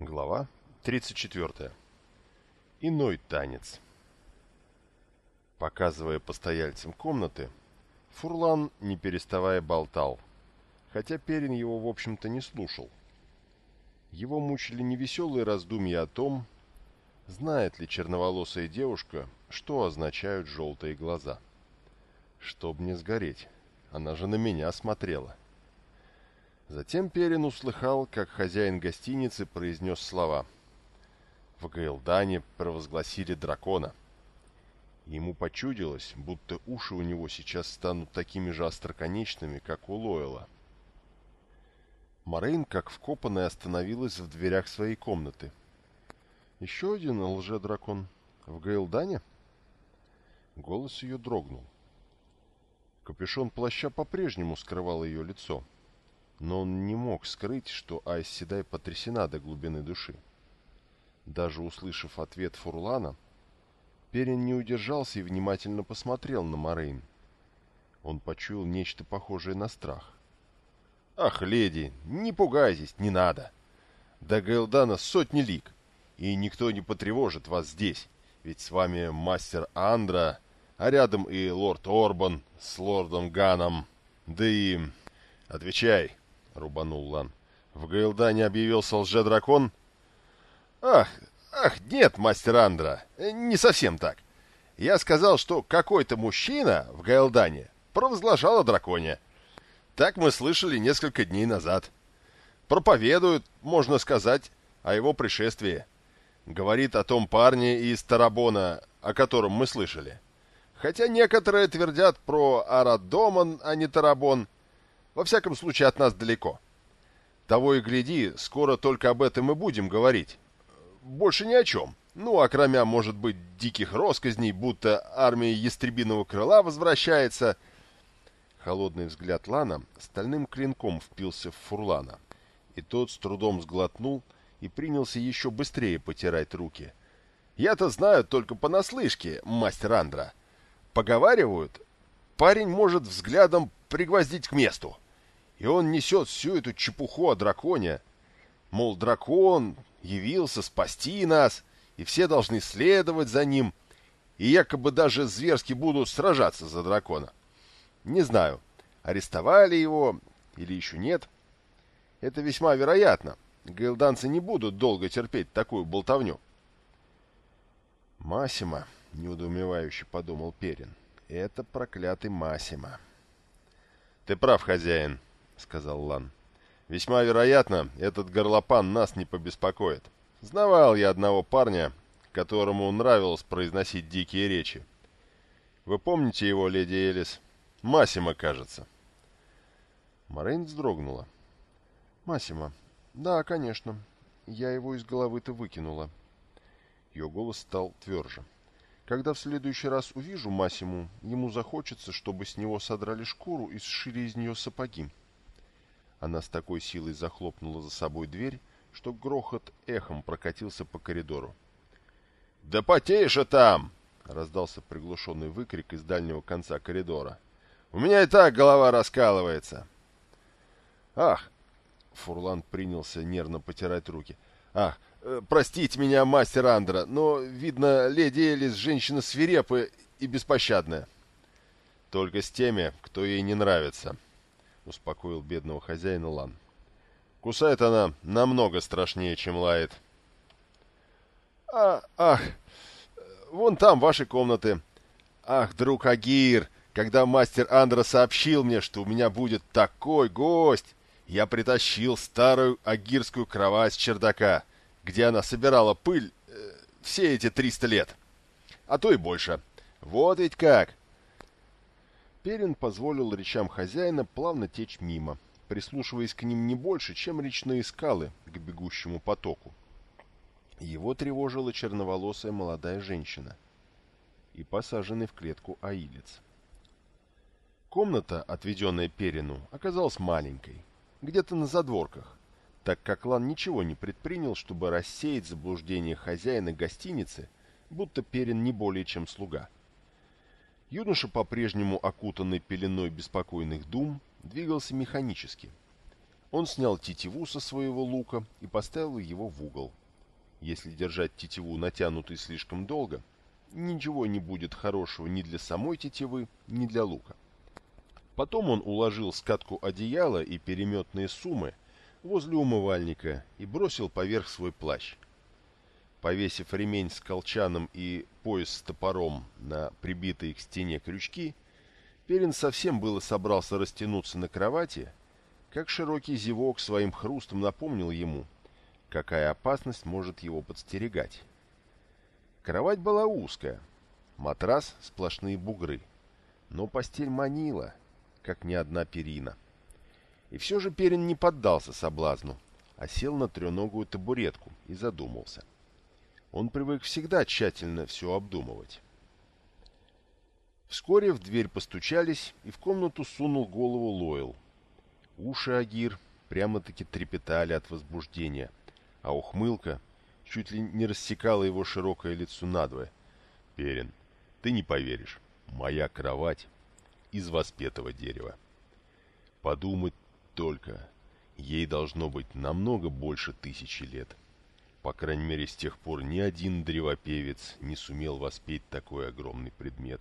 Глава 34. Иной танец. Показывая постояльцам комнаты, Фурлан, не переставая, болтал, хотя Перин его, в общем-то, не слушал. Его мучили невеселые раздумья о том, знает ли черноволосая девушка, что означают желтые глаза. Чтоб не сгореть, она же на меня смотрела. Затем Перин услыхал, как хозяин гостиницы произнес слова. В Гаэлдане провозгласили дракона. Ему почудилось, будто уши у него сейчас станут такими же остроконечными, как у Лойла. Морейн, как вкопанная, остановилась в дверях своей комнаты. «Еще один лже-дракон в Гаэлдане?» Голос ее дрогнул. Капюшон плаща по-прежнему скрывал ее лицо. — но он не мог скрыть, что Айс Седай потрясена до глубины души. Даже услышав ответ Фурлана, Перин не удержался и внимательно посмотрел на Морейн. Он почуял нечто похожее на страх. «Ах, леди, не пугайтесь, не надо! До Гаэлдана сотни лиг, и никто не потревожит вас здесь, ведь с вами мастер Андра, а рядом и лорд Орбан с лордом Ганом, да и... Отвечай!» — рубанул Лан. «В Гаилдане объявился лже-дракон?» «Ах, ах, нет, мастер Андра, не совсем так. Я сказал, что какой-то мужчина в Гаилдане провозглашал о драконе. Так мы слышали несколько дней назад. Проповедует, можно сказать, о его пришествии. Говорит о том парне из Тарабона, о котором мы слышали. Хотя некоторые твердят про Арадоман, а не Тарабон — во всяком случае, от нас далеко. Того и гляди, скоро только об этом и будем говорить. Больше ни о чем. Ну, а кроме, может быть, диких росказней, будто армия ястребиного крыла возвращается. Холодный взгляд Лана стальным клинком впился в Фурлана. И тот с трудом сглотнул и принялся еще быстрее потирать руки. Я-то знаю только понаслышке, мастер Андра. Поговаривают, парень может взглядом пригвоздить к месту. И он несет всю эту чепуху о драконе. Мол, дракон явился спасти нас, и все должны следовать за ним, и якобы даже зверски будут сражаться за дракона. Не знаю, арестовали его или еще нет. Это весьма вероятно. Гейлданцы не будут долго терпеть такую болтовню. «Масима», — неудоумевающе подумал Перин, — «это проклятый Масима». «Ты прав, хозяин», — сказал Лан. «Весьма вероятно, этот горлопан нас не побеспокоит. Знавал я одного парня, которому нравилось произносить дикие речи. Вы помните его, леди Элис? Масима, кажется». Морейн вздрогнула. «Масима. Да, конечно. Я его из головы-то выкинула». Ее голос стал тверже. Когда в следующий раз увижу Масиму, ему захочется, чтобы с него содрали шкуру и сшили из нее сапоги. Она с такой силой захлопнула за собой дверь, что грохот эхом прокатился по коридору. «Да потише там!» — раздался приглушенный выкрик из дальнего конца коридора. «У меня и так голова раскалывается!» «Ах!» — Фурлан принялся нервно потирать руки. «Ах, простите меня, мастер Андра, но, видно, леди Элис женщина свирепая и беспощадная. Только с теми, кто ей не нравится, — успокоил бедного хозяина Лан. Кусает она намного страшнее, чем лает. А, ах, вон там ваши комнаты. Ах, друг Агир, когда мастер Андра сообщил мне, что у меня будет такой гость, я притащил старую агирскую кровать с чердака — где она собирала пыль э, все эти 300 лет. А то и больше. Вот ведь как! Перин позволил речам хозяина плавно течь мимо, прислушиваясь к ним не больше, чем речные скалы к бегущему потоку. Его тревожила черноволосая молодая женщина и посаженный в клетку аилец. Комната, отведенная Перину, оказалась маленькой, где-то на задворках, так как Лан ничего не предпринял, чтобы рассеять заблуждение хозяина гостиницы, будто Перин не более чем слуга. Юноша, по-прежнему окутанный пеленой беспокойных дум, двигался механически. Он снял тетиву со своего лука и поставил его в угол. Если держать тетиву натянутой слишком долго, ничего не будет хорошего ни для самой тетивы, ни для лука. Потом он уложил скатку одеяла и переметные суммы возле умывальника и бросил поверх свой плащ. Повесив ремень с колчаном и пояс с топором на прибитые к стене крючки, Перин совсем было собрался растянуться на кровати, как широкий зевок своим хрустом напомнил ему, какая опасность может его подстерегать. Кровать была узкая, матрас — сплошные бугры, но постель манила, как ни одна перина. И все же Перин не поддался соблазну, а сел на треногую табуретку и задумался. Он привык всегда тщательно все обдумывать. Вскоре в дверь постучались, и в комнату сунул голову Лойл. Уши Агир прямо-таки трепетали от возбуждения, а ухмылка чуть ли не рассекала его широкое лицо надвое. «Перин, ты не поверишь, моя кровать из воспетого дерева. Подумать только, ей должно быть намного больше тысячи лет. По крайней мере, с тех пор ни один древопевец не сумел воспеть такой огромный предмет.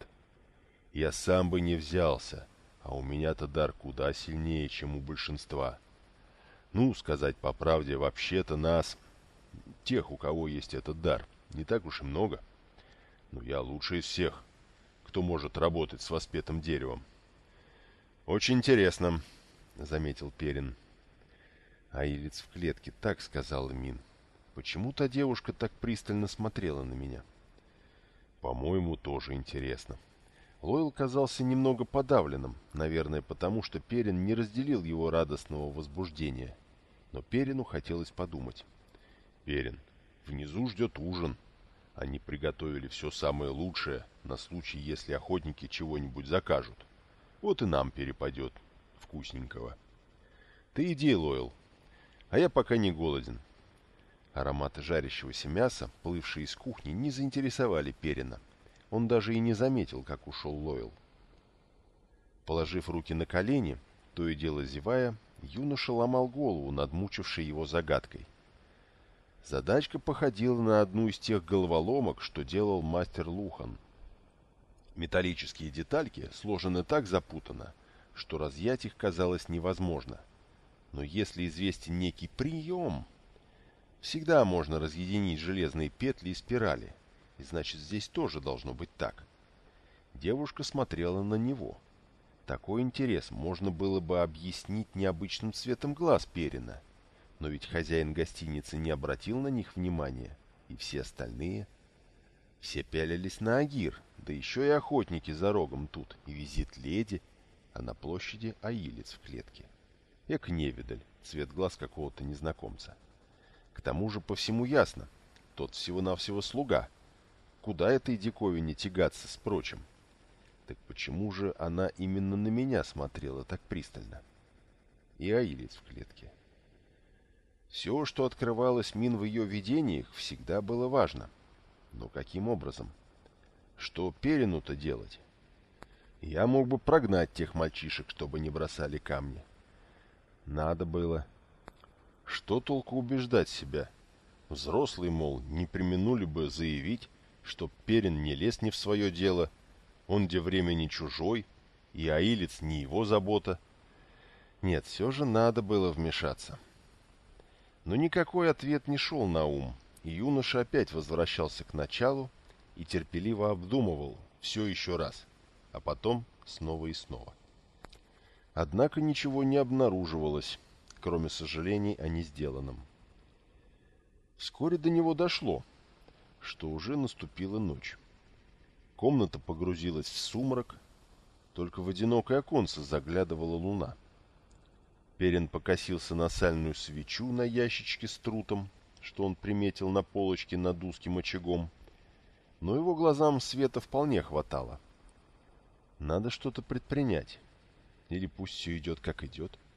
Я сам бы не взялся, а у меня-то дар куда сильнее, чем у большинства. Ну, сказать по правде, вообще-то нас, тех, у кого есть этот дар, не так уж и много. Но я лучший из всех, кто может работать с воспетым деревом. «Очень интересно», — заметил Перин. А Илиц в клетке так сказал Мин. Почему та девушка так пристально смотрела на меня? По-моему, тоже интересно. Лойл казался немного подавленным, наверное, потому что Перин не разделил его радостного возбуждения. Но Перину хотелось подумать. Перин, внизу ждет ужин. Они приготовили все самое лучшее на случай, если охотники чего-нибудь закажут. Вот и нам перепадет вкусненького. Ты иди, Лойл, а я пока не голоден. Ароматы жарящегося мяса, плывшие из кухни, не заинтересовали Перина. Он даже и не заметил, как ушел Лойл. Положив руки на колени, то и дело зевая, юноша ломал голову над мучившей его загадкой. Задачка походила на одну из тех головоломок, что делал мастер Лухан. Металлические детальки сложены так запутанно, что разъять их казалось невозможно. Но если известен некий прием, Всегда можно разъединить железные петли и спирали, и значит здесь тоже должно быть так. Девушка смотрела на него. Такой интерес можно было бы объяснить необычным цветом глаз Перина, но ведь хозяин гостиницы не обратил на них внимания, и все остальные... Все пялились на Агир, да еще и охотники за рогом тут, и визит леди, а на площади Аилец в клетке. Эк невидаль, цвет глаз какого-то незнакомца. — к тому же по всему ясно. Тот всего-навсего слуга. Куда этой диковине тягаться с прочим? Так почему же она именно на меня смотрела так пристально? И Аилец в клетке. Все, что открывалось Мин в ее видениях, всегда было важно. Но каким образом? Что Перину-то делать? Я мог бы прогнать тех мальчишек, чтобы не бросали камни. Надо было... Что толку убеждать себя? Взрослые, мол, не применули бы заявить, что Перин не лез не в свое дело, он где времени чужой, и Аилец не его забота. Нет, все же надо было вмешаться. Но никакой ответ не шел на ум, и юноша опять возвращался к началу и терпеливо обдумывал все еще раз, а потом снова и снова. Однако ничего не обнаруживалось, кроме сожалений о несделанном. Вскоре до него дошло, что уже наступила ночь. Комната погрузилась в сумрак, только в одинокое оконце заглядывала луна. Перин покосился на сальную свечу на ящичке с трутом, что он приметил на полочке над узким очагом, но его глазам света вполне хватало. Надо что-то предпринять, или пусть все идет как идет. —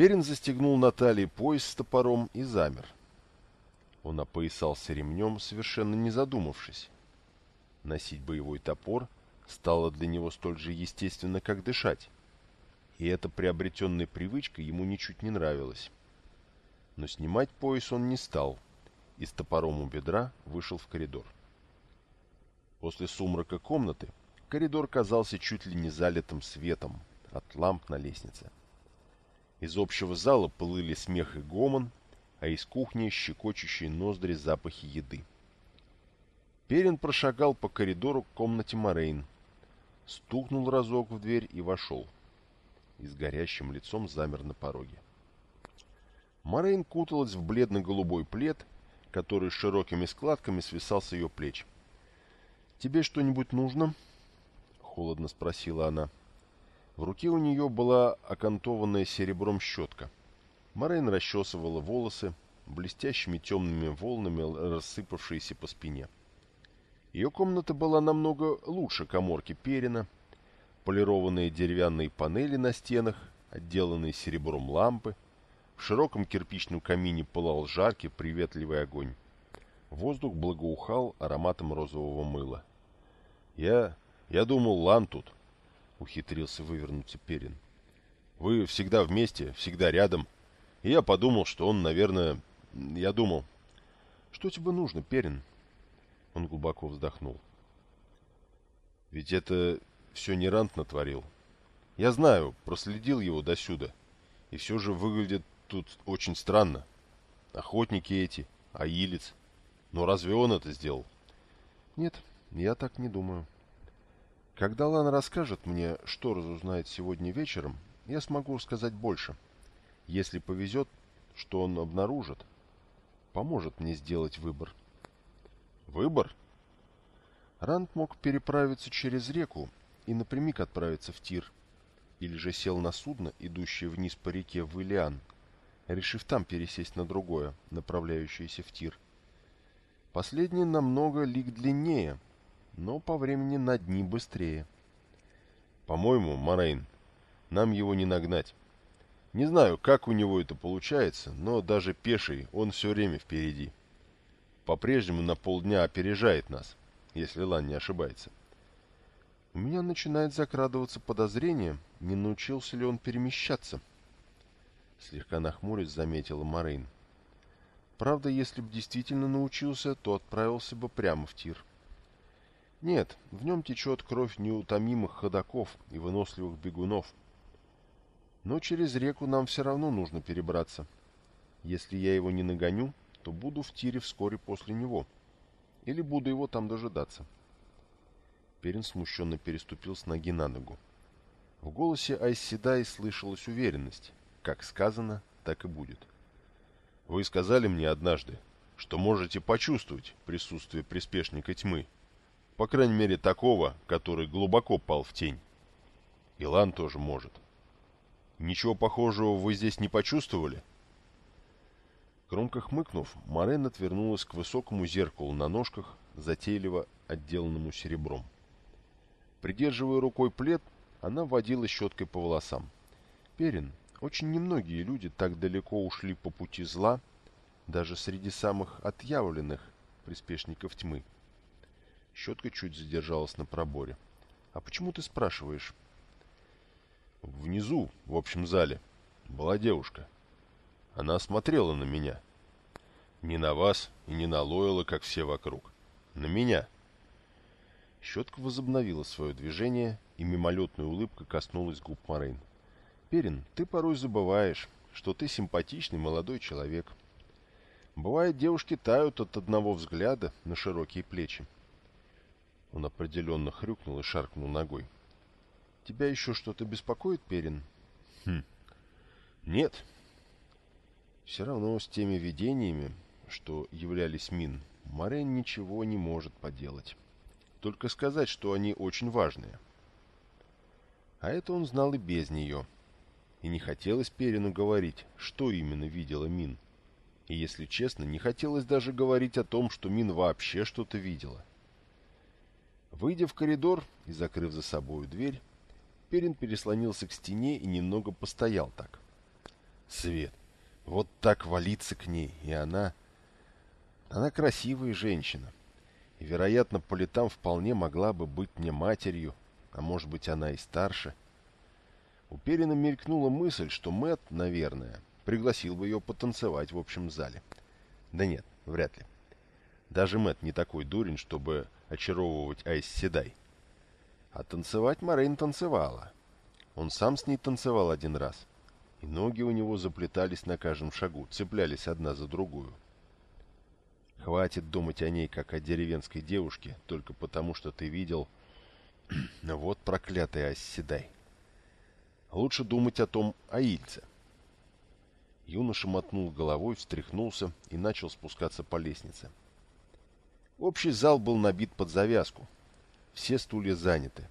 Перин застегнул на пояс с топором и замер. Он опоясался ремнем, совершенно не задумавшись. Носить боевой топор стало для него столь же естественно, как дышать. и эта приобретенная привычка ему ничуть не нравилась. Но снимать пояс он не стал, и с топором у бедра вышел в коридор. После сумрака комнаты коридор казался чуть ли не залитым светом от ламп на лестнице. Из общего зала плыли смех и гомон, а из кухни щекочущие ноздри запахи еды. Перин прошагал по коридору к комнате Морейн, стукнул разок в дверь и вошел. И с горящим лицом замер на пороге. Морейн куталась в бледно-голубой плед, который широкими складками свисал с ее плеч. «Тебе что-нибудь нужно?» — холодно спросила она. В руке у нее была окантованная серебром щетка. Морейн расчесывала волосы, блестящими темными волнами, рассыпавшиеся по спине. Ее комната была намного лучше коморки Перина. Полированные деревянные панели на стенах, отделанные серебром лампы. В широком кирпичном камине пылал жаркий, приветливый огонь. Воздух благоухал ароматом розового мыла. «Я... я думал, Лан тут», — ухитрился вывернуться Перин. «Вы всегда вместе, всегда рядом. И я подумал, что он, наверное... Я думал...» «Что тебе нужно, Перин?» Он глубоко вздохнул. «Ведь это все не Рант натворил. Я знаю, проследил его досюда. И все же выглядит тут очень странно. Охотники эти, аилец. Но разве он это сделал?» «Нет, я так не думаю. Когда Лан расскажет мне, что разузнает сегодня вечером, я смогу сказать больше. Если повезет, что он обнаружит, поможет мне сделать выбор. Выбор? Ранд мог переправиться через реку и напрямик отправиться в Тир, или же сел на судно, идущее вниз по реке в Илиан, решив там пересесть на другое, направляющееся в Тир. Последнее намного лик длиннее — но по времени на дни быстрее. По-моему, Морейн, нам его не нагнать. Не знаю, как у него это получается, но даже пеший он все время впереди. По-прежнему на полдня опережает нас, если Лан не ошибается. У меня начинает закрадываться подозрение, не научился ли он перемещаться. Слегка нахмурясь, заметила Морейн. Правда, если бы действительно научился, то отправился бы прямо в тир. Нет, в нем течет кровь неутомимых ходаков и выносливых бегунов. Но через реку нам все равно нужно перебраться. Если я его не нагоню, то буду в тире вскоре после него. Или буду его там дожидаться. Перин смущенно переступил с ноги на ногу. В голосе Айседай слышалась уверенность. Как сказано, так и будет. Вы сказали мне однажды, что можете почувствовать присутствие приспешника тьмы, по крайней мере, такого, который глубоко пал в тень. Илан тоже может. Ничего похожего вы здесь не почувствовали? Громко хмыкнув, Морен отвернулась к высокому зеркалу на ножках, затейливо отделанному серебром. Придерживая рукой плед, она водила щеткой по волосам. Перин, очень немногие люди так далеко ушли по пути зла, даже среди самых отъявленных приспешников тьмы. Щетка чуть задержалась на проборе. «А почему ты спрашиваешь?» «Внизу, в общем зале, была девушка. Она смотрела на меня. Не на вас и не на Лойла, как все вокруг. На меня». Щетка возобновила свое движение, и мимолетная улыбка коснулась губ Морейн. «Перин, ты порой забываешь, что ты симпатичный молодой человек. Бывает, девушки тают от одного взгляда на широкие плечи. Он определенно хрюкнул и шаркнул ногой. «Тебя еще что-то беспокоит, Перин?» «Хм... Нет. Все равно с теми видениями, что являлись Мин, Морен ничего не может поделать. Только сказать, что они очень важные. А это он знал и без нее. И не хотелось Перину говорить, что именно видела Мин. И, если честно, не хотелось даже говорить о том, что Мин вообще что-то видела. Выйдя в коридор и закрыв за собою дверь, Перин переслонился к стене и немного постоял так. Свет. Вот так валиться к ней, и она... Она красивая женщина. И, вероятно, по летам вполне могла бы быть мне матерью, а может быть, она и старше. У Перина мелькнула мысль, что Мэт, наверное, пригласил бы ее потанцевать в общем зале. Да нет, вряд ли. Даже Мэт не такой дурень, чтобы очаровывать Айс Седай. А танцевать Морейн танцевала. Он сам с ней танцевал один раз. И ноги у него заплетались на каждом шагу, цеплялись одна за другую. Хватит думать о ней, как о деревенской девушке, только потому, что ты видел... вот проклятый Асседай. Лучше думать о том Аильце. Юноша мотнул головой, встряхнулся и начал спускаться по лестнице. Общий зал был набит под завязку. Все стулья заняты.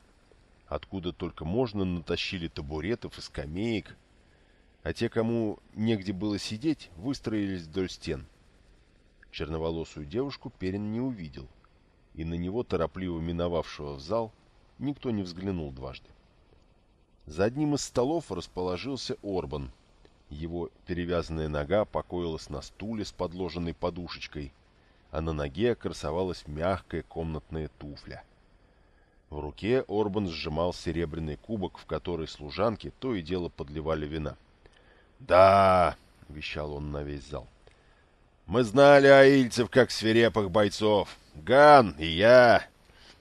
Откуда только можно, натащили табуретов и скамеек, а те, кому негде было сидеть, выстроились вдоль стен. Черноволосую девушку Перин не увидел, и на него, торопливо миновавшего в зал, никто не взглянул дважды. За одним из столов расположился Орбан. Его перевязанная нога покоилась на стуле с подложенной подушечкой, а на ноге красовалась мягкая комнатная туфля. В руке Орбан сжимал серебряный кубок, в который служанки то и дело подливали вина. «Да!» — вещал он на весь зал. «Мы знали аильцев как свирепых бойцов. Ган и я.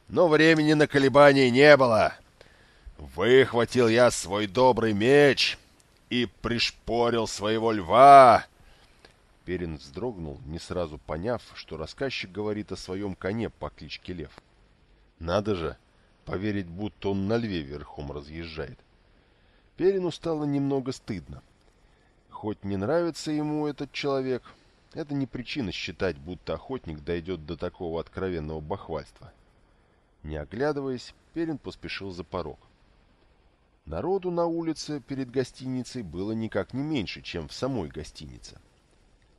Но времени на колебания не было. Выхватил я свой добрый меч и пришпорил своего льва. Перин вздрогнул, не сразу поняв, что рассказчик говорит о своем коне по кличке Лев. Надо же, поверить, будто он на льве верхом разъезжает. Перину стало немного стыдно. Хоть не нравится ему этот человек, это не причина считать, будто охотник дойдет до такого откровенного бахвальства. Не оглядываясь, Перин поспешил за порог. Народу на улице перед гостиницей было никак не меньше, чем в самой гостинице.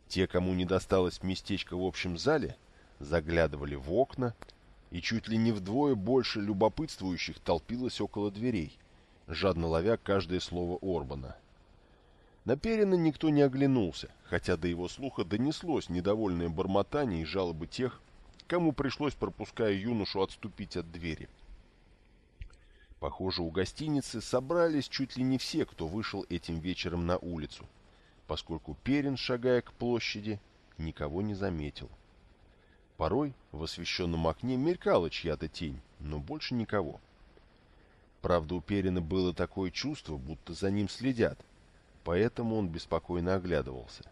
Те, кому не досталось местечко в общем зале, заглядывали в окна, и чуть ли не вдвое больше любопытствующих толпилось около дверей, жадно ловя каждое слово Орбана. На Перина никто не оглянулся, хотя до его слуха донеслось недовольное бормотание и жалобы тех, кому пришлось, пропуская юношу, отступить от двери. — Похоже, у гостиницы собрались чуть ли не все, кто вышел этим вечером на улицу, поскольку Перин, шагая к площади, никого не заметил. Порой в освещенном окне мелькала чья-то тень, но больше никого. Правда, у Перина было такое чувство, будто за ним следят, поэтому он беспокойно оглядывался.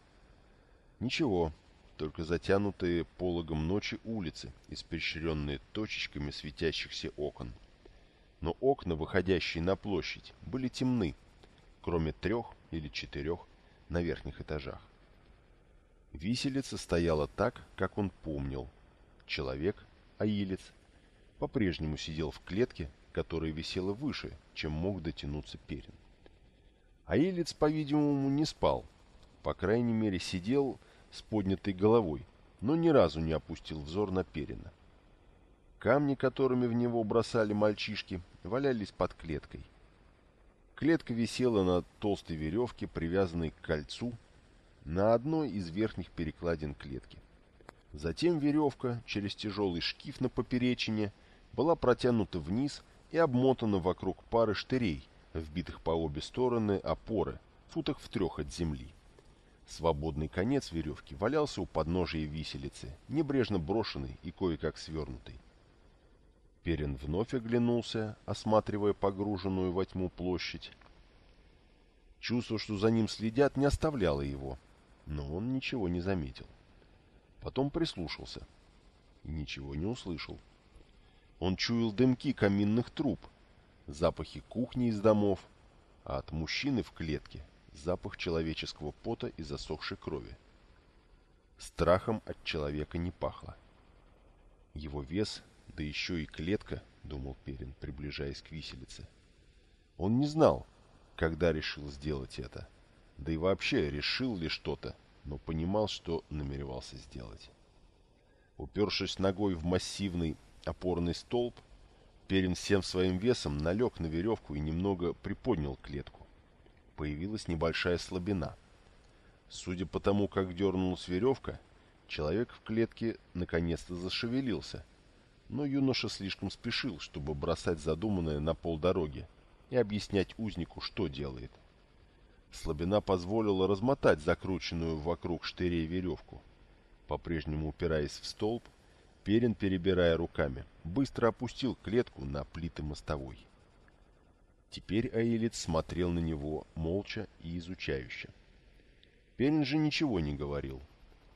Ничего, только затянутые пологом ночи улицы, испещренные точечками светящихся окон — но окна, выходящие на площадь, были темны, кроме трех или четырех на верхних этажах. Виселица стояла так, как он помнил. Человек, аилец, по-прежнему сидел в клетке, которая висела выше, чем мог дотянуться Перин. Аилец, по-видимому, не спал, по крайней мере сидел с поднятой головой, но ни разу не опустил взор на Перина. Камни, которыми в него бросали мальчишки, валялись под клеткой. Клетка висела на толстой веревке, привязанной к кольцу, на одной из верхних перекладин клетки. Затем веревка через тяжелый шкив на поперечине была протянута вниз и обмотана вокруг пары штырей, вбитых по обе стороны опоры, футах в трех от земли. Свободный конец веревки валялся у подножия виселицы, небрежно брошенный и кое-как свернутый. Перин вновь оглянулся, осматривая погруженную во тьму площадь. Чувство, что за ним следят, не оставляло его, но он ничего не заметил. Потом прислушался и ничего не услышал. Он чуял дымки каминных труб, запахи кухни из домов, а от мужчины в клетке запах человеческого пота и засохшей крови. Страхом от человека не пахло. Его вес да еще и клетка, — думал Перин, приближаясь к виселице. Он не знал, когда решил сделать это, да и вообще решил ли что-то, но понимал, что намеревался сделать. Упершись ногой в массивный опорный столб, Перин всем своим весом налег на веревку и немного приподнял клетку. Появилась небольшая слабина. Судя по тому, как дернулась веревка, человек в клетке наконец-то зашевелился — но юноша слишком спешил, чтобы бросать задуманное на полдороги, и объяснять узнику, что делает. Слабина позволила размотать закрученную вокруг штырей веревку. По-прежнему упираясь в столб, Перин, перебирая руками, быстро опустил клетку на плиты мостовой. Теперь Аилец смотрел на него молча и изучающе. Перин же ничего не говорил.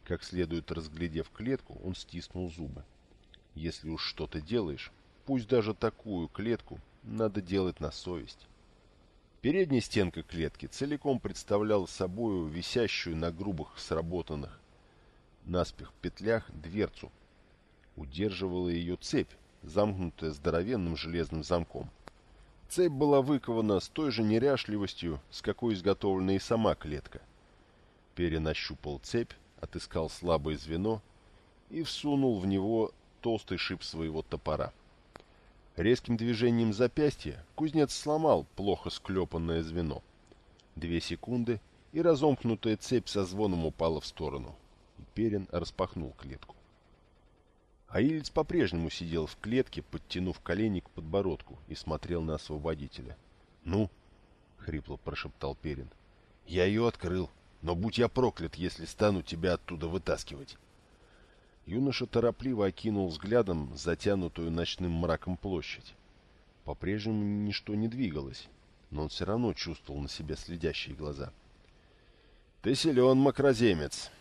Как следует разглядев клетку, он стиснул зубы. Если уж что-то делаешь, пусть даже такую клетку, надо делать на совесть. Передняя стенка клетки целиком представляла собою висящую на грубых сработанных наспех петлях дверцу. Удерживала ее цепь, замкнутая здоровенным железным замком. Цепь была выкована с той же неряшливостью, с какой изготовлена и сама клетка. Перенащупал цепь, отыскал слабое звено и всунул в него толстый шип своего топора. Резким движением запястья кузнец сломал плохо склепанное звено. Две секунды, и разомкнутая цепь со звоном упала в сторону. И Перин распахнул клетку. Аилец по-прежнему сидел в клетке, подтянув колени к подбородку, и смотрел на освободителя. «Ну?» — хрипло прошептал Перин. «Я ее открыл, но будь я проклят, если стану тебя оттуда вытаскивать». Юноша торопливо окинул взглядом затянутую ночным мраком площадь. По-прежнему ничто не двигалось, но он все равно чувствовал на себе следящие глаза. «Ты силен, макроземец!»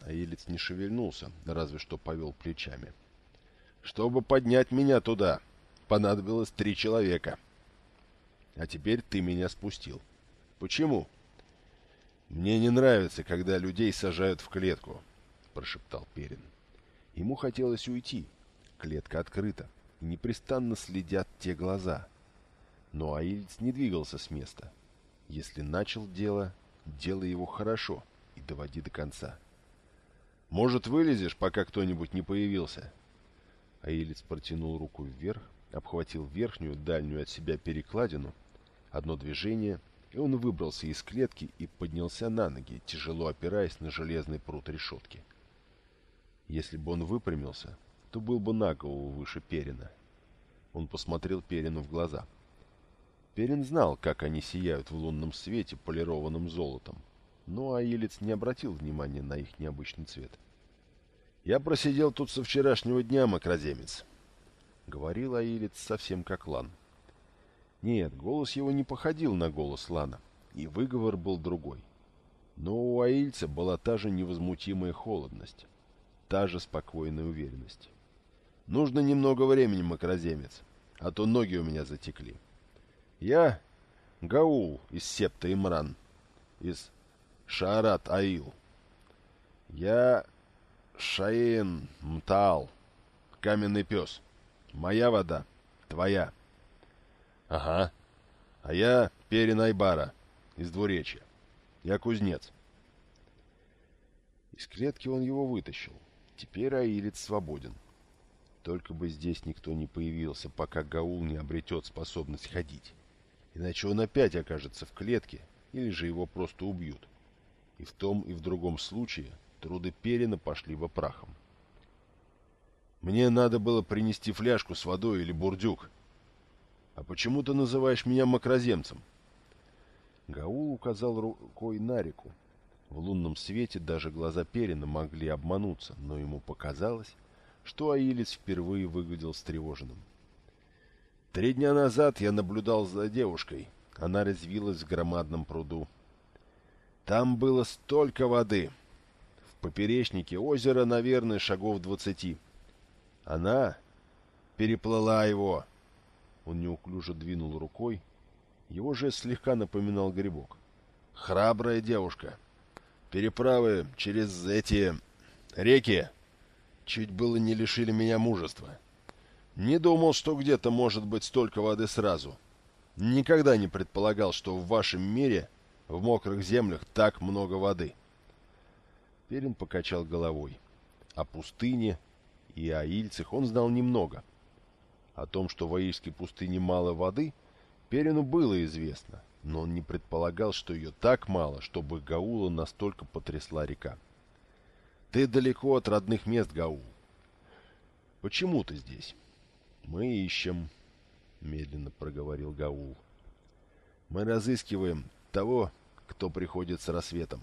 Аилец не шевельнулся, разве что повел плечами. «Чтобы поднять меня туда, понадобилось три человека. А теперь ты меня спустил. Почему?» «Мне не нравится, когда людей сажают в клетку», — прошептал Перин. Ему хотелось уйти. Клетка открыта, и непрестанно следят те глаза. Но Аильц не двигался с места. Если начал дело, делай его хорошо и доводи до конца. «Может, вылезешь, пока кто-нибудь не появился?» Аилец протянул руку вверх, обхватил верхнюю, дальнюю от себя перекладину. Одно движение, и он выбрался из клетки и поднялся на ноги, тяжело опираясь на железный прут решетки. Если бы он выпрямился, то был бы на голову выше Перина. Он посмотрел Перину в глаза. Перин знал, как они сияют в лунном свете, полированным золотом, но Аилец не обратил внимания на их необычный цвет. «Я просидел тут со вчерашнего дня, макроземец», — говорил Аилец совсем как Лан. Нет, голос его не походил на голос Лана, и выговор был другой. Но у Аильца была та же невозмутимая холодность та же спокойная уверенность. Нужно немного времени, макроземец, а то ноги у меня затекли. Я Гаул из Септа Имран, из Шаарат Аил. Я Шаин Мтал, каменный пес. Моя вода, твоя. Ага. А я Перин Айбара, из двуречья. Я кузнец. Из клетки он его вытащил. Теперь Аилец свободен. Только бы здесь никто не появился, пока Гаул не обретет способность ходить. Иначе он опять окажется в клетке, или же его просто убьют. И в том и в другом случае труды Перина пошли во прахом. Мне надо было принести фляжку с водой или бурдюк. А почему ты называешь меня макроземцем? Гаул указал рукой на реку, в лунном свете даже глаза Перина могли обмануться, но ему показалось, что Аилец впервые выглядел встревоженным. Три дня назад я наблюдал за девушкой. Она развилась в громадном пруду. Там было столько воды. В поперечнике озера, наверное, шагов двадцати. Она переплыла его. Он неуклюже двинул рукой. Его жест слегка напоминал грибок. Храбрая девушка. Переправы через эти реки чуть было не лишили меня мужества. Не думал, что где-то может быть столько воды сразу. Никогда не предполагал, что в вашем мире, в мокрых землях, так много воды. Перин покачал головой. О пустыне и о ильцах он знал немного. О том, что в Аильской пустыне мало воды, Перину было известно но он не предполагал, что ее так мало, чтобы Гаула настолько потрясла река. «Ты далеко от родных мест, Гаул. Почему ты здесь?» «Мы ищем», — медленно проговорил Гаул. Мы разыскиваем того, кто приходит с рассветом.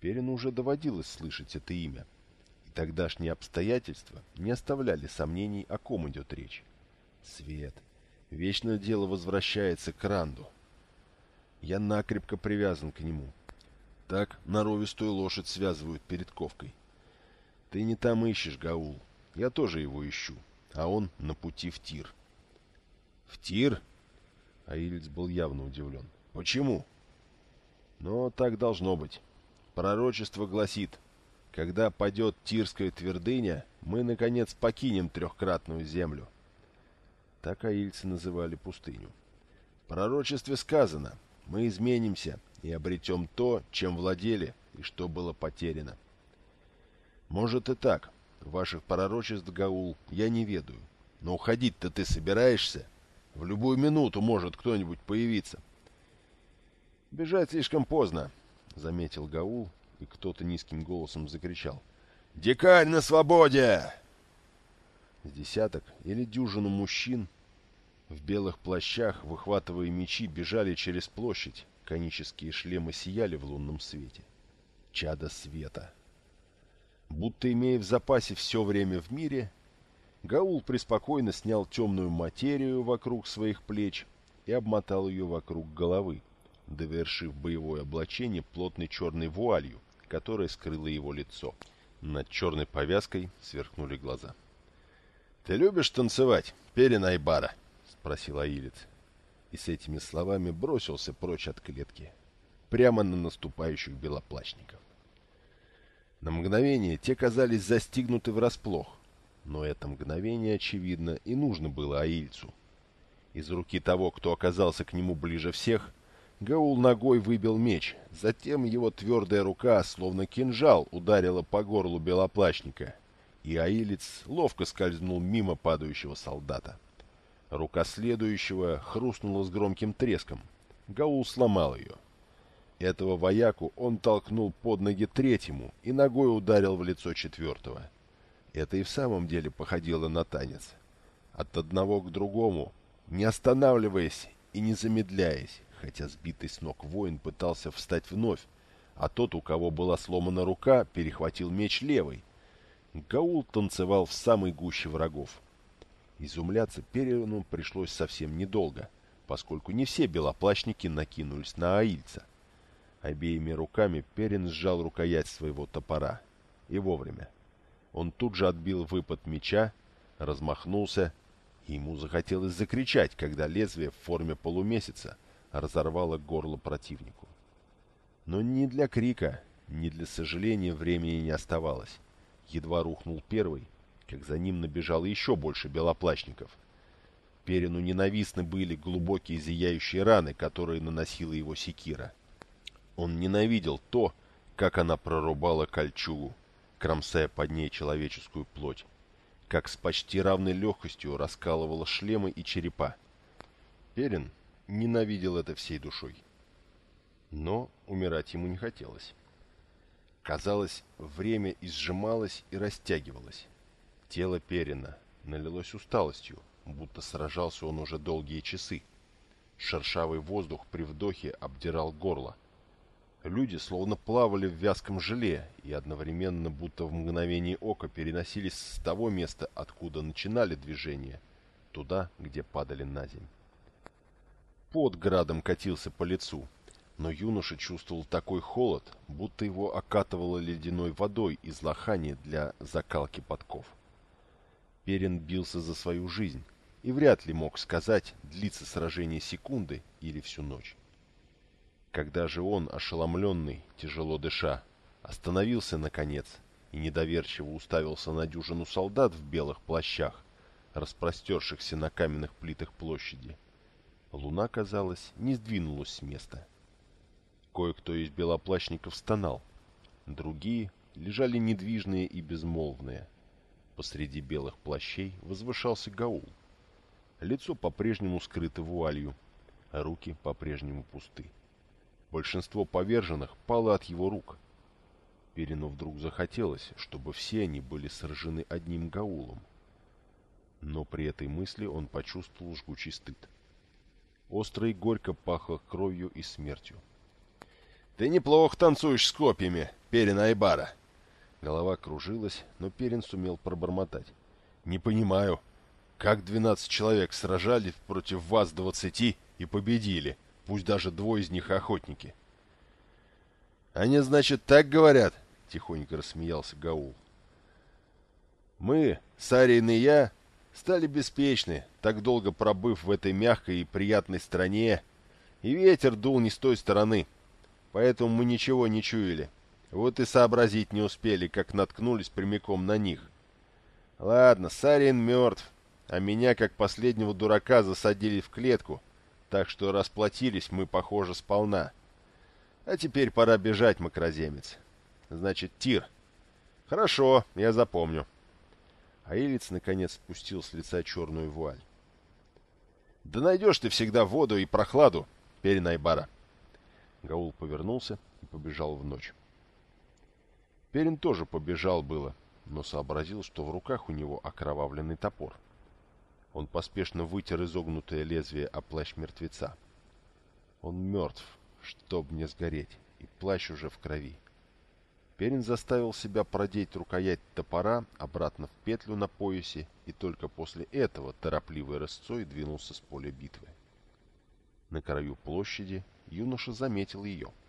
Перину уже доводилось слышать это имя, и тогдашние обстоятельства не оставляли сомнений, о ком идет речь. Свет. Вечное дело возвращается к Ранду. Я накрепко привязан к нему. Так норовистую лошадь связывают перед ковкой. Ты не там ищешь, Гаул. Я тоже его ищу, а он на пути в тир. В тир? Аилец был явно удивлен. Почему? Но так должно быть. Пророчество гласит, когда падет Тирская твердыня, мы, наконец, покинем трехкратную землю. Так аильцы называли пустыню. В пророчестве сказано, мы изменимся и обретем то, чем владели и что было потеряно. Может и так. Ваших пророчеств, Гаул, я не ведаю. Но уходить-то ты собираешься? В любую минуту может кто-нибудь появиться. Бежать слишком поздно, — заметил Гаул, и кто-то низким голосом закричал. «Дикарь на свободе!» С десяток или дюжину мужчин в белых плащах, выхватывая мечи, бежали через площадь. Конические шлемы сияли в лунном свете. Чада света. Будто имея в запасе все время в мире, Гаул преспокойно снял темную материю вокруг своих плеч и обмотал ее вокруг головы, довершив боевое облачение плотной черной вуалью, которая скрыла его лицо. Над черной повязкой сверкнули глаза. — Ты любишь танцевать, Перин Айбара? — спросил Аилец. И с этими словами бросился прочь от клетки, прямо на наступающих белоплащников. На мгновение те казались застигнуты врасплох, но это мгновение, очевидно, и нужно было Аильцу. Из руки того, кто оказался к нему ближе всех, — Гаул ногой выбил меч. Затем его твердая рука, словно кинжал, ударила по горлу белоплащника, и аилец ловко скользнул мимо падающего солдата. Рука следующего хрустнула с громким треском. Гаул сломал ее. Этого вояку он толкнул под ноги третьему и ногой ударил в лицо четвертого. Это и в самом деле походило на танец. От одного к другому, не останавливаясь и не замедляясь, хотя сбитый с ног воин пытался встать вновь, а тот, у кого была сломана рука, перехватил меч левой. Гаул танцевал в самой гуще врагов. Изумляться Перину пришлось совсем недолго, поскольку не все белоплащники накинулись на аильца. Обеими руками Перин сжал рукоять своего топора. И вовремя. Он тут же отбил выпад меча, размахнулся, и ему захотелось закричать, когда лезвие в форме полумесяца разорвало горло противнику. Но ни для крика, ни для сожаления времени не оставалось. Едва рухнул первый, как за ним набежало еще больше белоплащников. Перину ненавистны были глубокие зияющие раны, которые наносила его секира. Он ненавидел то, как она прорубала кольчугу, кромсая под ней человеческую плоть, как с почти равной легкостью раскалывала шлемы и черепа. Перин ненавидел это всей душой. Но умирать ему не хотелось. Казалось, время изжималось и растягивалось. Тело Перина налилось усталостью, будто сражался он уже долгие часы. Шершавый воздух при вдохе обдирал горло. Люди словно плавали в вязком желе и одновременно, будто в мгновение ока, переносились с того места, откуда начинали движение, туда, где падали на земь под градом катился по лицу, но юноша чувствовал такой холод, будто его окатывало ледяной водой из лохани для закалки подков. Перин бился за свою жизнь и вряд ли мог сказать, длится сражение секунды или всю ночь. Когда же он, ошеломленный, тяжело дыша, остановился наконец и недоверчиво уставился на дюжину солдат в белых плащах, распростершихся на каменных плитах площади, Луна, казалось, не сдвинулась с места. Кое-кто из белоплащников стонал. Другие лежали недвижные и безмолвные. Посреди белых плащей возвышался Гаул. Лицо по-прежнему скрыто вуалью, а руки по-прежнему пусты. Большинство поверженных пало от его рук. Перину вдруг захотелось, чтобы все они были сражены одним Гаулом. Но при этой мысли он почувствовал жгучий стыд. Остро горько пахло кровью и смертью. «Ты неплохо танцуешь с копьями, Перин Айбара!» Голова кружилась, но Перин сумел пробормотать. «Не понимаю, как двенадцать человек сражались против вас двадцати и победили, пусть даже двое из них охотники?» «Они, значит, так говорят?» — тихонько рассмеялся Гаул. «Мы, Сарин и я, стали беспечны, так долго пробыв в этой мягкой и приятной стране, и ветер дул не с той стороны, поэтому мы ничего не чуяли. Вот и сообразить не успели, как наткнулись прямиком на них. Ладно, Сарин мертв, а меня, как последнего дурака, засадили в клетку, так что расплатились мы, похоже, сполна. А теперь пора бежать, макроземец. Значит, тир. Хорошо, я запомню. А Илиц, наконец, спустил с лица черную вуаль. «Да найдешь ты всегда воду и прохладу, Перенайбара!» Гаул повернулся и побежал в ночь. Перин тоже побежал было, но сообразил, что в руках у него окровавленный топор. Он поспешно вытер изогнутое лезвие о плащ мертвеца. Он мертв, чтоб не сгореть, и плащ уже в крови. Перин заставил себя продеть рукоять топора обратно в петлю на поясе и только после этого торопливой рысцой двинулся с поля битвы. На краю площади юноша заметил ее —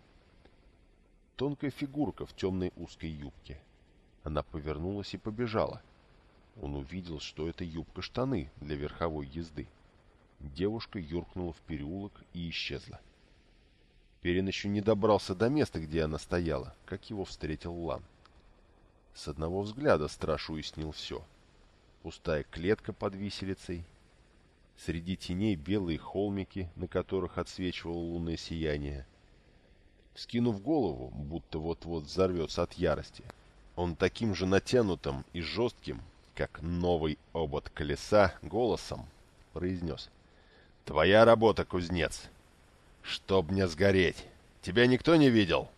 Тонкая фигурка в темной узкой юбке. Она повернулась и побежала. Он увидел, что это юбка-штаны для верховой езды. Девушка юркнула в переулок и исчезла. Перин еще не добрался до места, где она стояла, как его встретил Лан. С одного взгляда страж уяснил все. Пустая клетка под виселицей. Среди теней белые холмики, на которых отсвечивало лунное сияние — скинув голову, будто вот-вот взорвется от ярости. Он таким же натянутым и жестким, как новый обод колеса, голосом произнес. «Твоя работа, кузнец! Чтоб мне сгореть! Тебя никто не видел?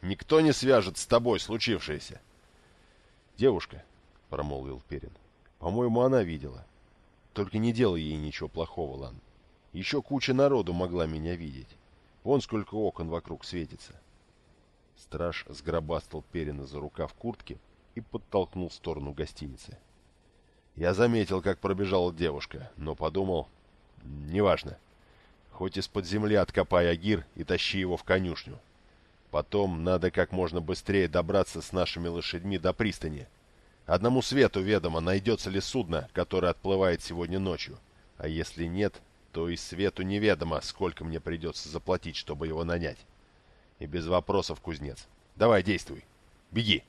Никто не свяжет с тобой случившееся!» «Девушка», — промолвил Перин, — «по-моему, она видела. Только не делай ей ничего плохого, Лан. Еще куча народу могла меня видеть. Вон сколько окон вокруг светится. Страж сгробастал Перина за рукав куртки и подтолкнул в сторону гостиницы. Я заметил, как пробежала девушка, но подумал... Неважно. Хоть из-под земли откопай Агир и тащи его в конюшню. Потом надо как можно быстрее добраться с нашими лошадьми до пристани. Одному свету ведомо, найдется ли судно, которое отплывает сегодня ночью. А если нет, то и свету неведомо, сколько мне придется заплатить, чтобы его нанять. И без вопросов, кузнец. Давай, действуй. Беги.